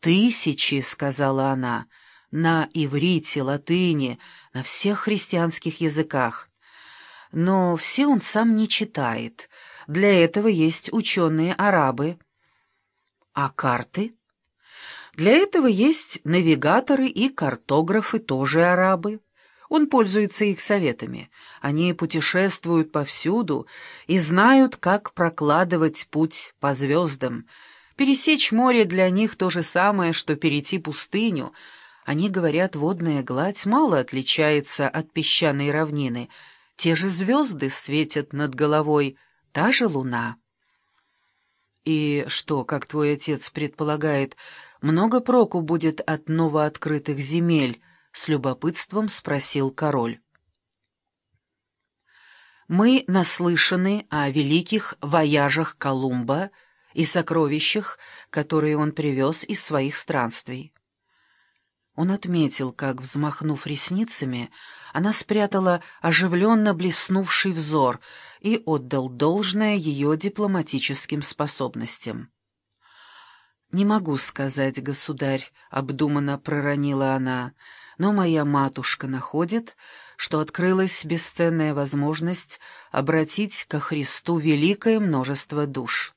«Тысячи», — сказала она, — «на иврите, латыни, на всех христианских языках. Но все он сам не читает. Для этого есть ученые-арабы». «А карты?» «Для этого есть навигаторы и картографы, тоже арабы». Он пользуется их советами. Они путешествуют повсюду и знают, как прокладывать путь по звездам. Пересечь море для них то же самое, что перейти пустыню. Они говорят, водная гладь мало отличается от песчаной равнины. Те же звезды светят над головой, та же луна. И что, как твой отец предполагает, много проку будет от новооткрытых земель, — с любопытством спросил король. «Мы наслышаны о великих вояжах Колумба и сокровищах, которые он привез из своих странствий». Он отметил, как, взмахнув ресницами, она спрятала оживленно блеснувший взор и отдал должное ее дипломатическим способностям. «Не могу сказать, государь», — обдуманно проронила она, — но моя матушка находит, что открылась бесценная возможность обратить ко Христу великое множество душ.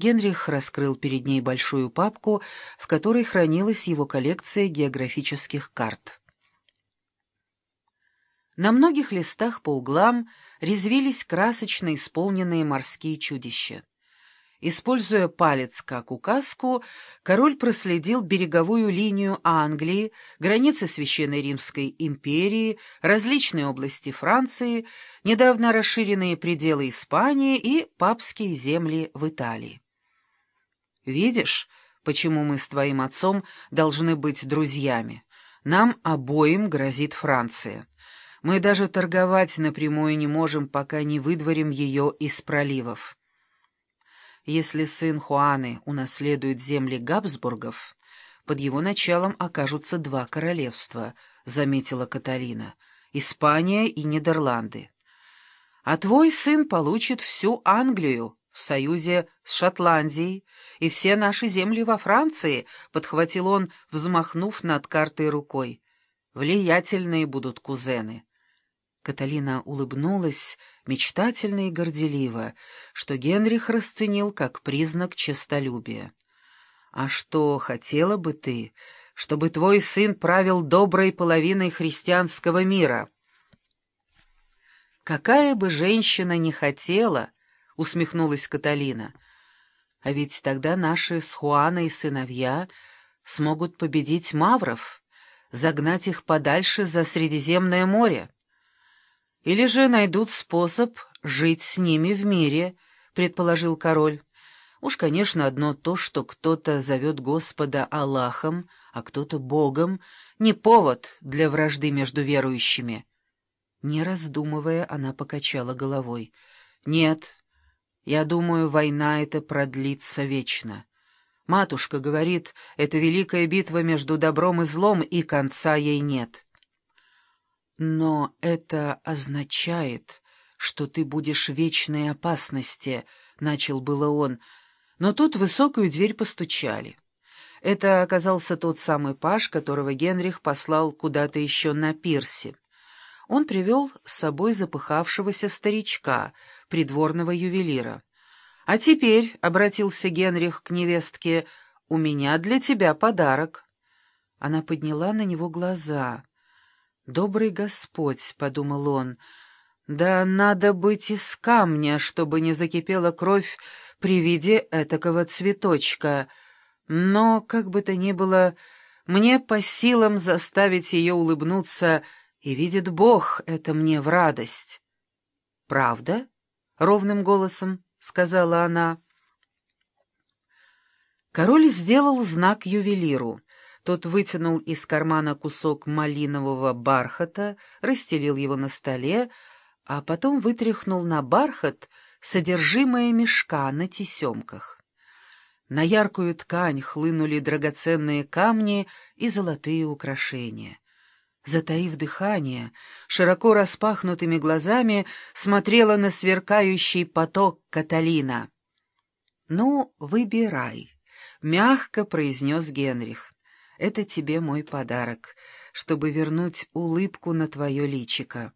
Генрих раскрыл перед ней большую папку, в которой хранилась его коллекция географических карт. На многих листах по углам резвились красочно исполненные морские чудища. Используя палец как указку, король проследил береговую линию Англии, границы Священной Римской империи, различные области Франции, недавно расширенные пределы Испании и папские земли в Италии. «Видишь, почему мы с твоим отцом должны быть друзьями? Нам обоим грозит Франция. Мы даже торговать напрямую не можем, пока не выдворим ее из проливов». Если сын Хуаны унаследует земли Габсбургов, под его началом окажутся два королевства, — заметила Каталина, — Испания и Нидерланды. А твой сын получит всю Англию союзе с Шотландией и все наши земли во Франции, — подхватил он, взмахнув над картой рукой. Влиятельные будут кузены. Каталина улыбнулась мечтательно и горделиво, что Генрих расценил как признак честолюбия. «А что, хотела бы ты, чтобы твой сын правил доброй половиной христианского мира?» «Какая бы женщина ни хотела», — усмехнулась Каталина, — «а ведь тогда наши с Хуаной сыновья смогут победить мавров, загнать их подальше за Средиземное море». Или же найдут способ жить с ними в мире, — предположил король. Уж, конечно, одно то, что кто-то зовет Господа Аллахом, а кто-то Богом, не повод для вражды между верующими. Не раздумывая, она покачала головой. «Нет, я думаю, война эта продлится вечно. Матушка говорит, это великая битва между добром и злом, и конца ей нет». «Но это означает, что ты будешь в вечной опасности», — начал было он, но тут высокую дверь постучали. Это оказался тот самый паж, которого Генрих послал куда-то еще на пирсе. Он привел с собой запыхавшегося старичка, придворного ювелира. «А теперь», — обратился Генрих к невестке, — «у меня для тебя подарок». Она подняла на него глаза — «Добрый Господь», — подумал он, — «да надо быть из камня, чтобы не закипела кровь при виде этакого цветочка. Но, как бы то ни было, мне по силам заставить ее улыбнуться, и видит Бог это мне в радость». «Правда?» — ровным голосом сказала она. Король сделал знак ювелиру. Тот вытянул из кармана кусок малинового бархата, расстелил его на столе, а потом вытряхнул на бархат содержимое мешка на тесемках. На яркую ткань хлынули драгоценные камни и золотые украшения. Затаив дыхание, широко распахнутыми глазами смотрела на сверкающий поток Каталина. «Ну, выбирай». — мягко произнес Генрих. «Это тебе мой подарок, чтобы вернуть улыбку на твое личико».